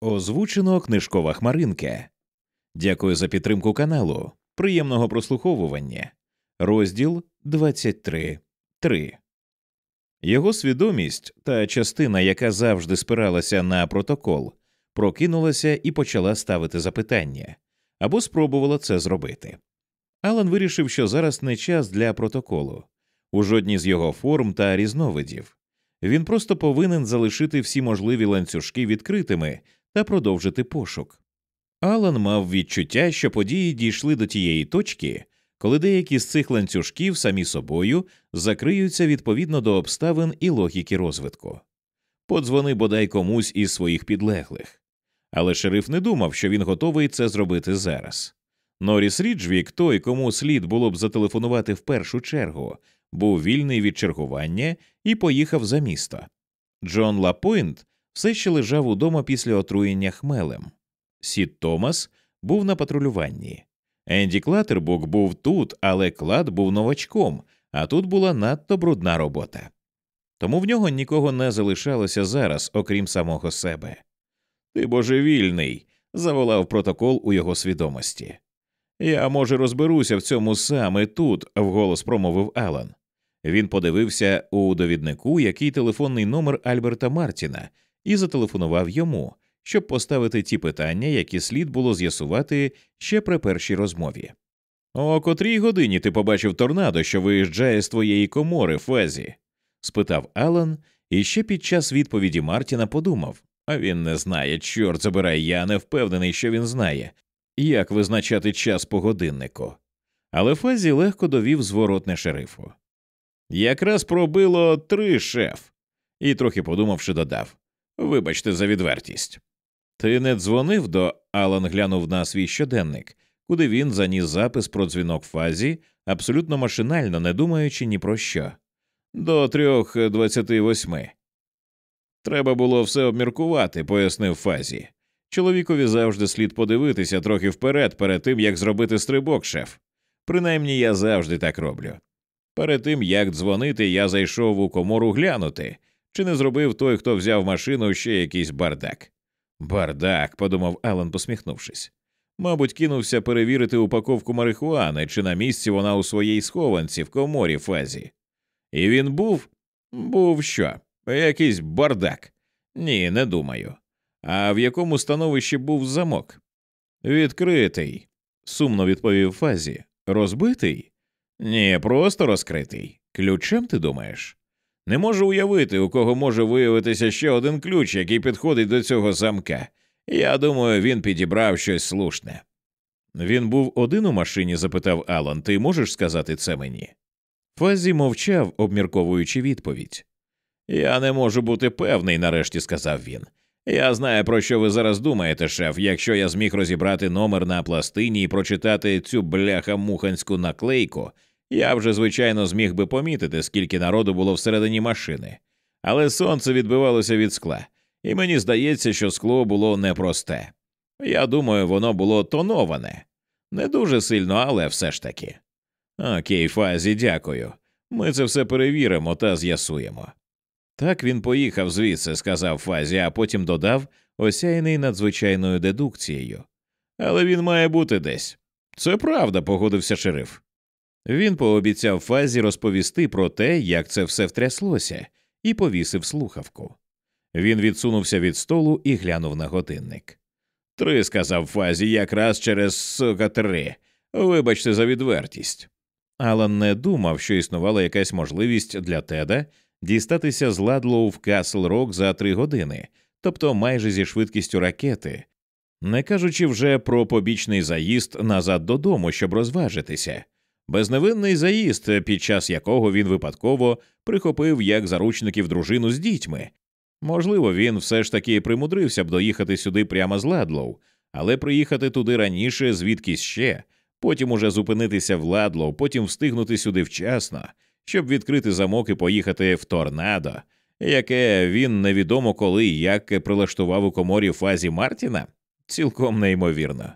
Озвучено книжкова хмаринка. Дякую за підтримку каналу. Приємного прослуховування. Розділ 23.3 Його свідомість та частина, яка завжди спиралася на протокол, прокинулася і почала ставити запитання або спробувала це зробити. Алан вирішив, що зараз не час для протоколу у жодній з його форм та різновидів. Він просто повинен залишити всі можливі ланцюжки відкритими та продовжити пошук. Алан мав відчуття, що події дійшли до тієї точки, коли деякі з цих ланцюжків самі собою закриються відповідно до обставин і логіки розвитку. Подзвони бодай комусь із своїх підлеглих. Але шериф не думав, що він готовий це зробити зараз. Норіс Ріджвік, той, кому слід було б зателефонувати в першу чергу, був вільний від чергування і поїхав за місто. Джон Лапойнт все ще лежав удома після отруєння хмелем. Сід Томас був на патрулюванні. Енді Клатербук був тут, але клад був новачком, а тут була надто брудна робота. Тому в нього нікого не залишалося зараз, окрім самого себе. Ти божевільний, заволав протокол у його свідомості. Я, може, розберуся в цьому саме тут, вголос промовив Алан. Він подивився у довіднику, який телефонний номер Альберта Мартіна, і зателефонував йому, щоб поставити ті питання, які слід було з'ясувати ще при першій розмові. О котрій годині ти побачив торнадо, що виїжджає з твоєї комори, Фезі? спитав Алан, і ще під час відповіді Мартіна подумав а він не знає, чорт забирай, я не впевнений, що він знає, як визначати час по годиннику. Але Фезі легко довів зворотне шерифу. Якраз пробило три шеф, і, трохи подумавши, додав Вибачте за відвертість. Ти не дзвонив до Алан глянув на свій щоденник, куди він заніс запис про дзвінок фазі, абсолютно машинально, не думаючи ні про що. До трьох двадцяти восьми. Треба було все обміркувати, пояснив Фазі. Чоловікові завжди слід подивитися трохи вперед, перед тим як зробити стрибок, шеф. Принаймні я завжди так роблю. Перед тим як дзвонити, я зайшов у комору глянути, чи не зробив той, хто взяв машину ще якийсь бардак. Бардак, подумав Алан, посміхнувшись. Мабуть, кинувся перевірити упаковку марихуани, чи на місці вона у своїй схованці в коморі фазі. І він був був що? Якийсь бардак. Ні, не думаю. А в якому становищі був замок? Відкритий, сумно відповів Фазі. Розбитий? Ні, просто розкритий. Ключем ти думаєш? Не можу уявити, у кого може виявитися ще один ключ, який підходить до цього замка. Я думаю, він підібрав щось слушне. Він був один у машині? запитав Алан. Ти можеш сказати це мені? Фазі мовчав, обмірковуючи відповідь. Я не можу бути певний, нарешті сказав він. Я знаю, про що ви зараз думаєте, шеф. Якщо я зміг розібрати номер на пластині і прочитати цю бляха муханську наклейку, я вже, звичайно, зміг би помітити, скільки народу було всередині машини. Але сонце відбивалося від скла, і мені здається, що скло було непросте. Я думаю, воно було тоноване. Не дуже сильно, але все ж таки. Окей, Фазі, дякую. Ми це все перевіримо та з'ясуємо. Так він поїхав звідси, сказав Фазі, а потім додав, осяяний надзвичайною дедукцією. Але він має бути десь. Це правда, погодився шериф. Він пообіцяв Фазі розповісти про те, як це все втряслося, і повісив слухавку. Він відсунувся від столу і глянув на годинник. Три, сказав Фазі, якраз через сука три. Вибачте за відвертість. Алан не думав, що існувала якась можливість для Теда дістатися з Ладлоу в Касл Рок за три години, тобто майже зі швидкістю ракети, не кажучи вже про побічний заїзд назад додому, щоб розважитися, безневинний заїзд, під час якого він випадково прихопив як заручників дружину з дітьми. Можливо, він все ж таки примудрився б доїхати сюди прямо з Ладлоу, але приїхати туди раніше, звідкись ще, потім уже зупинитися в Ладлоу, потім встигнути сюди вчасно, щоб відкрити замок і поїхати в Торонадо, яке він невідомо коли і як прилаштував у коморі Фаззі Мартіна, цілком неймовірно.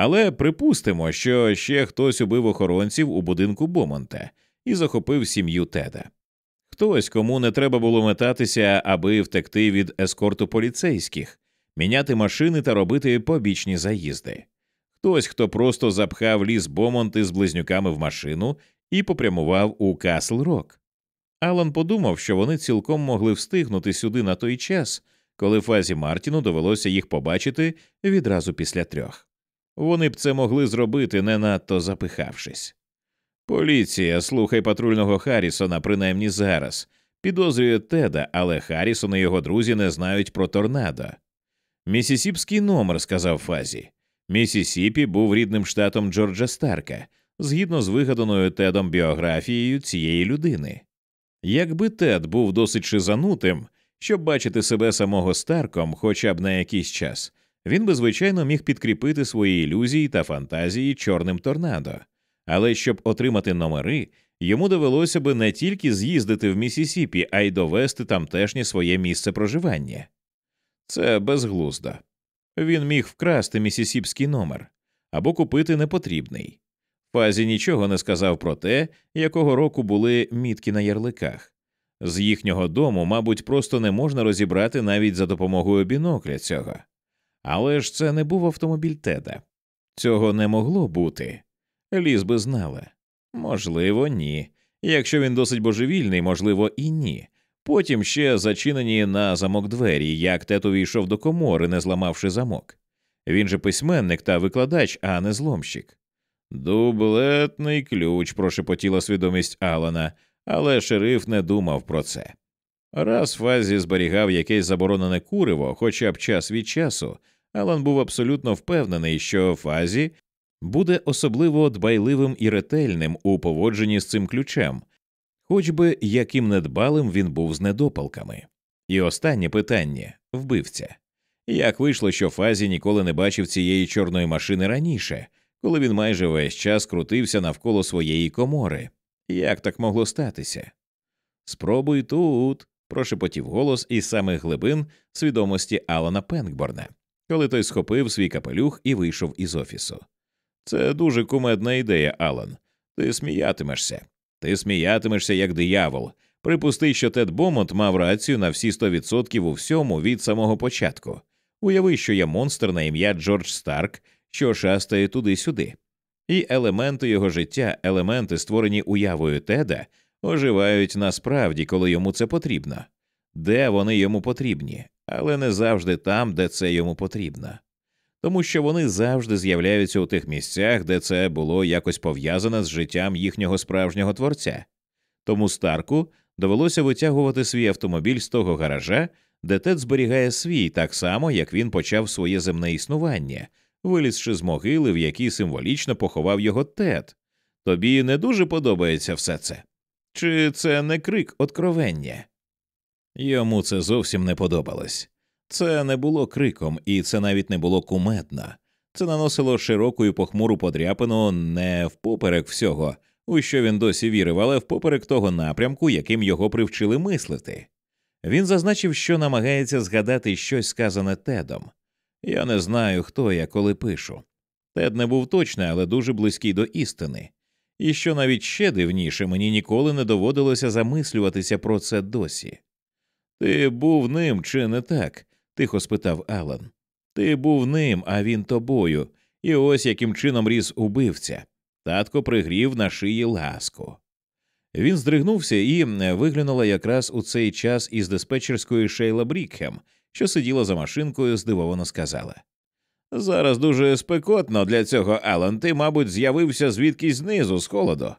Але припустимо, що ще хтось убив охоронців у будинку Бомонта і захопив сім'ю Теда. Хтось, кому не треба було метатися, аби втекти від ескорту поліцейських, міняти машини та робити побічні заїзди. Хтось, хто просто запхав ліс Бомонти з близнюками в машину і попрямував у Касл Рок. Алан подумав, що вони цілком могли встигнути сюди на той час, коли фазі Мартіну довелося їх побачити відразу після трьох. Вони б це могли зробити, не надто запихавшись. Поліція, слухай патрульного Харрісона, принаймні зараз, підозрює Теда, але Харрісон і його друзі не знають про торнадо. Місісіпський номер, сказав Фазі. Місісіпі був рідним штатом Джорджа Старка, згідно з вигаданою Тедом біографією цієї людини. Якби Тед був досить шизанутим, щоб бачити себе самого Старком хоча б на якийсь час, він би, звичайно, міг підкріпити свої ілюзії та фантазії чорним торнадо, але щоб отримати номери, йому довелося би не тільки з'їздити в Місісіпі, а й довести тамтешнє своє місце проживання. Це безглуздо. Він міг вкрасти місісіпський номер або купити непотрібний. Фазі нічого не сказав про те, якого року були мітки на ярликах. З їхнього дому, мабуть, просто не можна розібрати навіть за допомогою бінокля цього. Але ж це не був автомобіль Теда. Цього не могло бути. Ліз би знала. Можливо, ні. Якщо він досить божевільний, можливо, і ні. Потім ще зачинені на замок двері, як тет увійшов до комори, не зламавши замок. Він же письменник та викладач, а не зломщик. Дублетний ключ, прошепотіла свідомість Алана, але шериф не думав про це. Раз Фазі зберігав якесь заборонене куриво, хоча б час від часу, Алан був абсолютно впевнений, що Фазі буде особливо дбайливим і ретельним у поводженні з цим ключем, хоч би яким недбалим він був з недопалками. І останнє питання вбивця. Як вийшло, що Фазі ніколи не бачив цієї чорної машини раніше, коли він майже весь час крутився навколо своєї комори? Як так могло статися? Спробуй тут, прошепотів голос із самих глибин свідомості Алана Пенкборна, коли той схопив свій капелюх і вийшов із офісу. Це дуже кумедна ідея, Алан. Ти сміятимешся. Ти сміятимешся як диявол. Припусти, що Тед Бомонт мав рацію на всі 100% у всьому від самого початку. Уяви, що є монстр на ім'я Джордж Старк, що шастає туди-сюди. І елементи його життя, елементи, створені уявою Теда, оживають насправді, коли йому це потрібно, де вони йому потрібні, але не завжди там, де це йому потрібно. Тому що вони завжди з'являються у тих місцях, де це було якось пов'язане з життям їхнього справжнього творця. Тому Старку довелося витягувати свій автомобіль з того гаража, де Тед зберігає свій, так само як він почав своє земне існування, вилізши з могили, в якій символічно поховав його Тед. Тобі не дуже подобається все це? Чи це не крик откровення? Йому це зовсім не подобалось. Це не було криком, і це навіть не було кумедно. Це наносило широку і похмуру подряпину не впоперек всього, у що він досі вірив, але впоперек того напрямку, яким його привчили мислити. Він зазначив, що намагається згадати щось сказане Тедом. Я не знаю, хто я, коли пишу. Тед не був точний, але дуже близький до істини. І що навіть ще дивніше, мені ніколи не доводилося замислюватися про це досі. Ти був ним чи не так? тихо спитав Алан. Ти був ним, а він тобою, і ось яким чином ріс убивця. Татко пригрів на шиї ласку. Він здригнувся і виглянула якраз у цей час із диспетчерської Шейла Брікхем, що сиділа за машинкою, здивовано сказала. Зараз дуже спекотно для цього, Алан. Ти, мабуть, з'явився звідкись знизу, з холоду.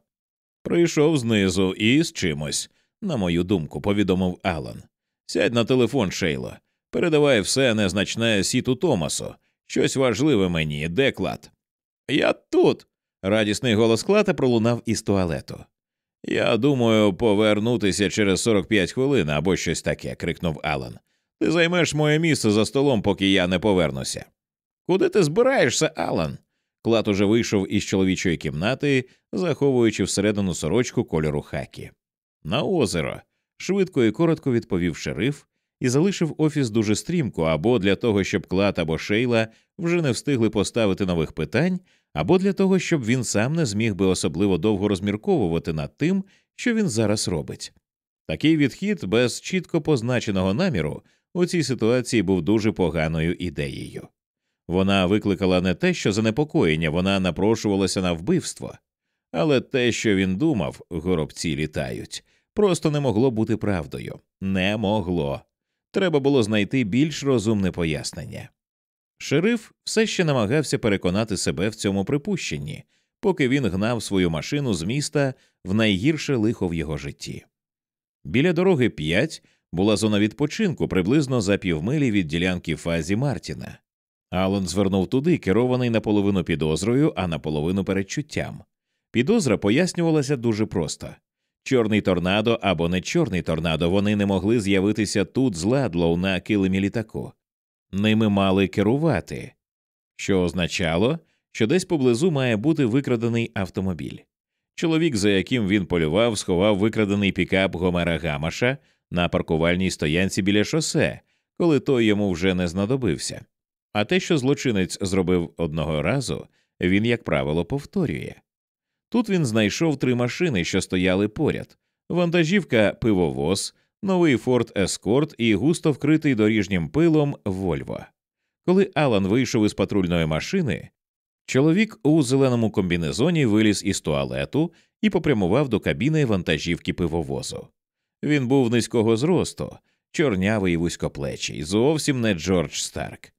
Прийшов знизу і з чимось, на мою думку, повідомив Алан. Сядь на телефон, Шейло. Передавай все незначне сіту Томасу. Щось важливе мені, де клад? Я тут. Радісний голос клата пролунав із туалету. Я думаю, повернутися через 45 хвилин або щось таке, крикнув Алан. Ти займеш моє місце за столом, поки я не повернуся. Куди ти збираєшся, Алан? Клад уже вийшов із чоловічої кімнати, заховуючи всередину сорочку кольору хакі. На озеро, швидко і коротко відповів шериф і залишив офіс дуже стрімко, або для того, щоб клад або шейла вже не встигли поставити нових питань, або для того, щоб він сам не зміг би особливо довго розмірковувати над тим, що він зараз робить. Такий відхід без чітко позначеного наміру у цій ситуації був дуже поганою ідеєю. Вона викликала не те, що занепокоєння, вона напрошувалася на вбивство, але те, що він думав, горобці літають, просто не могло бути правдою. Не могло. Треба було знайти більш розумне пояснення. Шериф все ще намагався переконати себе в цьому припущенні, поки він гнав свою машину з міста в найгірше лихо в його житті. Біля дороги 5 була зона відпочинку приблизно за півмилі від ділянки фазі Мартіна. Алан звернув туди, керований наполовину підозрою, а наполовину передчуттям. Підозра пояснювалася дуже просто чорний торнадо або не чорний торнадо вони не могли з'явитися тут з Ладлоу на килимі літаку. Ними мали керувати, що означало, що десь поблизу має бути викрадений автомобіль. Чоловік, за яким він полював, сховав викрадений пікап Гомера Гамаша на паркувальній стоянці біля шосе, коли той йому вже не знадобився. А те, що злочинець зробив одного разу, він, як правило, повторює. Тут він знайшов три машини, що стояли поряд вантажівка пивовоз, новий Форд Ескорт і густо вкритий доріжнім пилом Вольво. Коли Алан вийшов із патрульної машини, чоловік у зеленому комбінезоні виліз із туалету і попрямував до кабіни вантажівки пивовозу. Він був низького зросту, чорнявий і вузькоплечий, зовсім не Джордж Старк.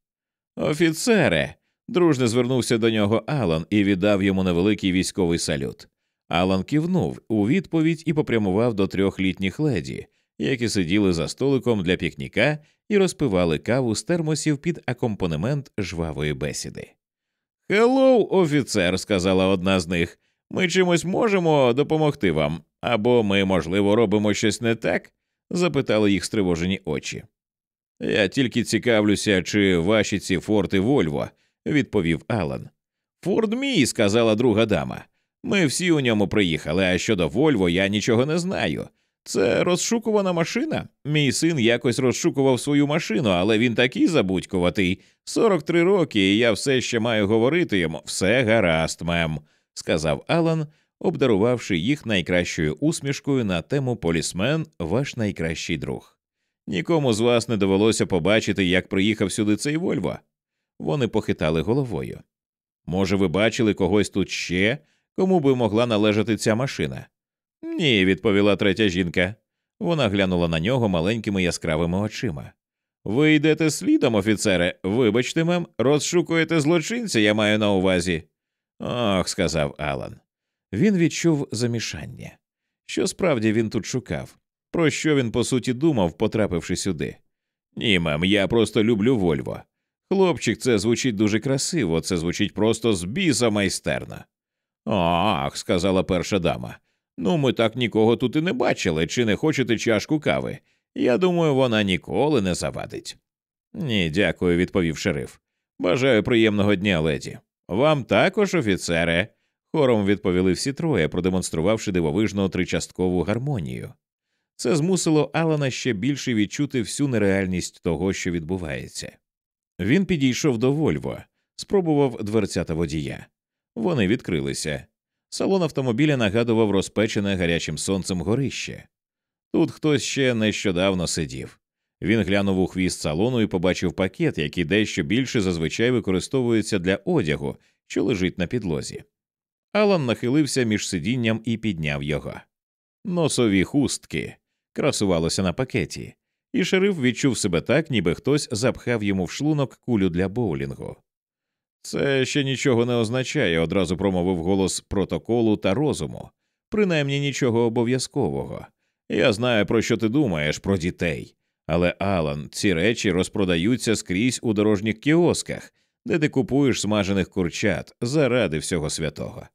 Офіцере. дружно звернувся до нього Алан і віддав йому невеликий військовий салют. Алан кивнув у відповідь і попрямував до трьох літніх леді, які сиділи за столиком для пікніка і розпивали каву з термосів під акомпанемент жвавої бесіди. Hello, офіцер, сказала одна з них. Ми чимось можемо допомогти вам, або ми, можливо, робимо щось не так? запитали їх стривожені очі. Я тільки цікавлюся, чи ваші ці форти Вольво, відповів Алан. Форд мій, сказала друга дама. Ми всі у ньому приїхали, а щодо Вольво я нічого не знаю. Це розшукувана машина. Мій син якось розшукував свою машину, але він такий забудькуватий. 43 роки, і я все ще маю говорити йому. Все гаразд, мем, сказав Алан, обдарувавши їх найкращою усмішкою на тему полісмен, ваш найкращий друг. Нікому з вас не довелося побачити, як приїхав сюди цей Вольво. Вони похитали головою. Може, ви бачили когось тут ще, кому би могла належати ця машина? Ні, відповіла третя жінка. Вона глянула на нього маленькими яскравими очима. Ви йдете слідом, офіцере, вибачте, мем, розшукуєте злочинця, я маю на увазі. Ох, сказав Алан. Він відчув замішання. Що справді він тут шукав? Про що він по суті думав, потрапивши сюди? Ні, мем, я просто люблю Вольво. Хлопчик, це звучить дуже красиво, це звучить просто з біса майстерно. Ах, сказала перша дама. Ну, ми так нікого тут і не бачили, чи не хочете чашку кави. Я думаю, вона ніколи не завадить. Ні, дякую, відповів шериф. Бажаю приємного дня, леді. Вам також, офіцере. Хором відповіли всі троє, продемонструвавши дивовижну тричасткову гармонію. Це змусило Алана ще більше відчути всю нереальність того, що відбувається. Він підійшов до Вольво, спробував дверцята водія. Вони відкрилися. Салон автомобіля нагадував розпечене гарячим сонцем горище. Тут хтось ще нещодавно сидів. Він глянув у хвіст салону і побачив пакет, який дещо більше зазвичай використовується для одягу, що лежить на підлозі. Алан нахилився між сидінням і підняв його. Носові хустки красувалося на пакеті, і шериф відчув себе так, ніби хтось запхав йому в шлунок кулю для боулінгу. Це ще нічого не означає, одразу промовив голос протоколу та розуму, принаймні нічого обов'язкового. Я знаю, про що ти думаєш, про дітей. Але, Алан, ці речі розпродаються скрізь у дорожніх кіосках, де ти купуєш смажених курчат заради всього святого.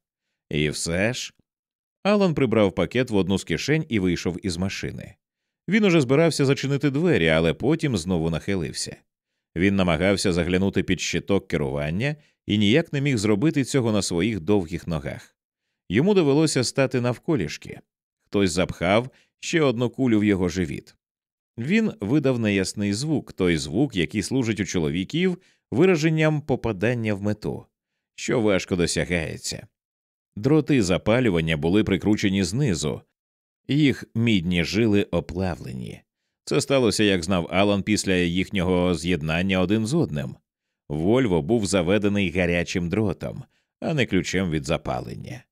І все ж. Алан прибрав пакет в одну з кишень і вийшов із машини. Він уже збирався зачинити двері, але потім знову нахилився. Він намагався заглянути під щиток керування і ніяк не міг зробити цього на своїх довгих ногах. Йому довелося стати навколішки. Хтось запхав ще одну кулю в його живіт. Він видав неясний звук, той звук, який служить у чоловіків вираженням попадання в мету, що важко досягається. Дроти запалювання були прикручені знизу, їх мідні жили оплавлені. Це сталося, як знав Алан після їхнього з'єднання один з одним. Вольво був заведений гарячим дротом, а не ключем від запалення.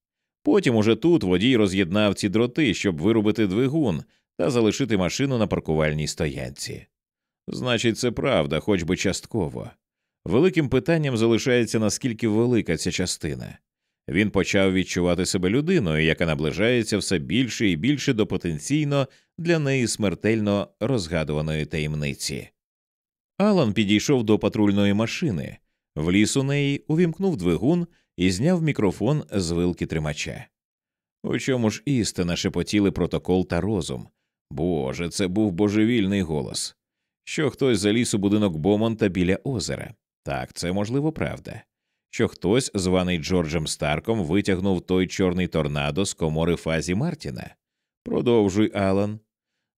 Потім уже тут водій роз'єднав ці дроти, щоб вирубити двигун та залишити машину на паркувальній стоянці. Значить, це правда, хоч би частково. Великим питанням залишається наскільки велика ця частина. Він почав відчувати себе людиною, яка наближається все більше і більше до потенційно для неї смертельно розгадуваної таємниці. Алан підійшов до патрульної машини, вліз у неї, увімкнув двигун і зняв мікрофон з вилки тримача. У чому ж істина шепотіли протокол та розум? Боже, це був божевільний голос. Що хтось заліз у будинок Бомонта біля озера. Так, це можливо правда. Що хтось, званий Джорджем Старком, витягнув той чорний торнадо з комори фазі Мартіна. Продовжуй, Алан.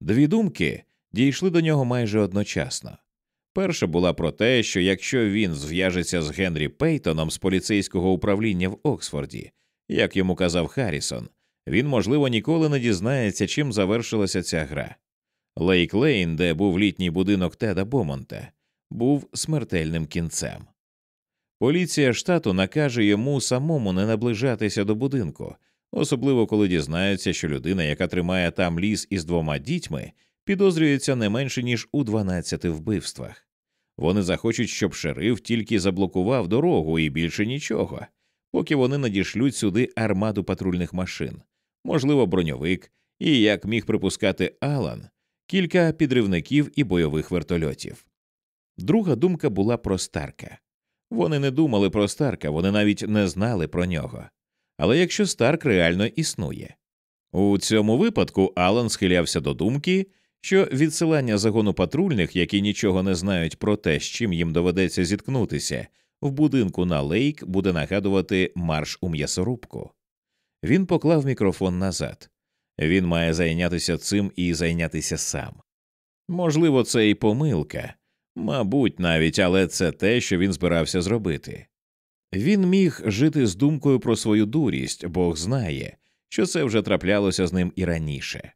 Дві думки дійшли до нього майже одночасно. Перша була про те, що якщо він зв'яжеться з Генрі Пейтоном з поліцейського управління в Оксфорді, як йому казав Харрісон, він, можливо, ніколи не дізнається, чим завершилася ця гра. Лейк Лейн, де був літній будинок Теда Бомонта, був смертельним кінцем. Поліція штату накаже йому самому не наближатися до будинку, особливо коли дізнається, що людина, яка тримає там ліс із двома дітьми, підозрюється не менше ніж у 12 вбивствах. Вони захочуть, щоб шериф тільки заблокував дорогу і більше нічого, поки вони надішлють сюди армаду патрульних машин, можливо, броньовик, і, як міг припускати Алан, кілька підривників і бойових вертольотів. Друга думка була про Старка. Вони не думали про Старка, вони навіть не знали про нього. Але якщо Старк реально існує. У цьому випадку Алан схилявся до думки, що відсилання загону патрульних, які нічого не знають про те, з чим їм доведеться зіткнутися, в будинку на лейк буде нагадувати марш у м'ясорубку. Він поклав мікрофон назад. Він має зайнятися цим і зайнятися сам. Можливо, це і помилка, мабуть, навіть, але це те, що він збирався зробити. Він міг жити з думкою про свою дурість, Бог знає, що це вже траплялося з ним і раніше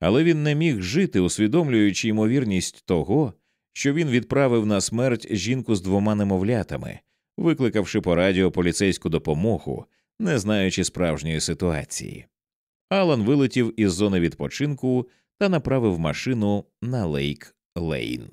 але він не міг жити, усвідомлюючи ймовірність того, що він відправив на смерть жінку з двома немовлятами, викликавши по радіо поліцейську допомогу, не знаючи справжньої ситуації. Алан вилетів із зони відпочинку та направив машину на Лейк Лейн.